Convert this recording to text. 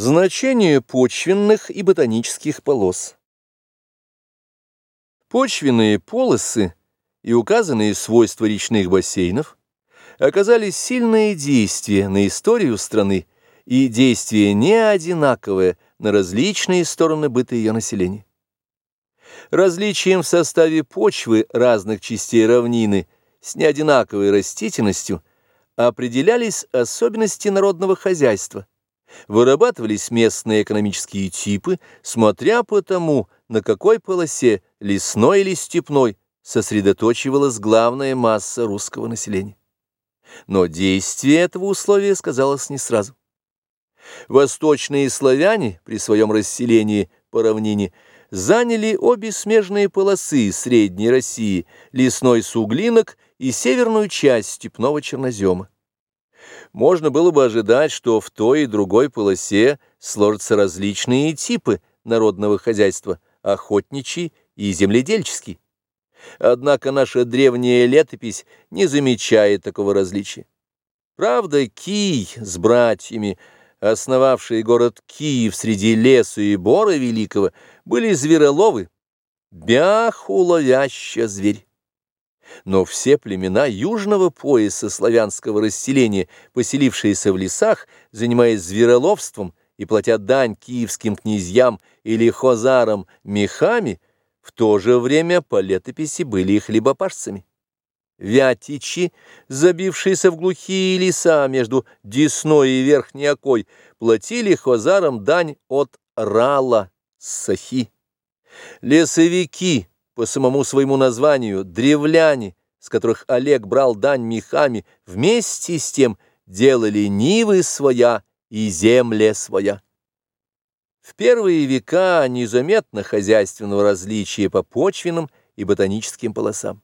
Значение почвенных и ботанических полос. Почвенные полосы и указанные свойства речных бассейнов оказали сильное действие на историю страны и действие не одинаковое на различные стороны быта ее населения. Различием в составе почвы разных частей равнины с неодинаковой растительностью определялись особенности народного хозяйства – Вырабатывались местные экономические типы, смотря по тому, на какой полосе, лесной или степной, сосредоточивалась главная масса русского населения. Но действие этого условия сказалось не сразу. Восточные славяне при своем расселении по равнине заняли обе смежные полосы Средней России, лесной суглинок и северную часть степного чернозема можно было бы ожидать, что в той и другой полосе сложатся различные типы народного хозяйства, охотничий и земледельческий. Однако наша древняя летопись не замечает такого различия. Правда, Кий с братьями, основавшие город Киев среди леса и бора великого, были звероловы, бяху ловяща зверь но все племена южного пояса славянского расселения, поселившиеся в лесах, занимаясь звероловством и платя дань киевским князьям или хозарам мехами, в то же время по летописи были и хлебопашцами. Вятичи, забившиеся в глухие леса между Десной и Верхней Окой, платили хозарам дань от Рала, Сахи. Лесовики, по самому своему названию, древляне, с которых Олег брал дань мехами, вместе с тем делали нивы своя и земля своя. В первые века незаметно хозяйственного различия по почвенным и ботаническим полосам.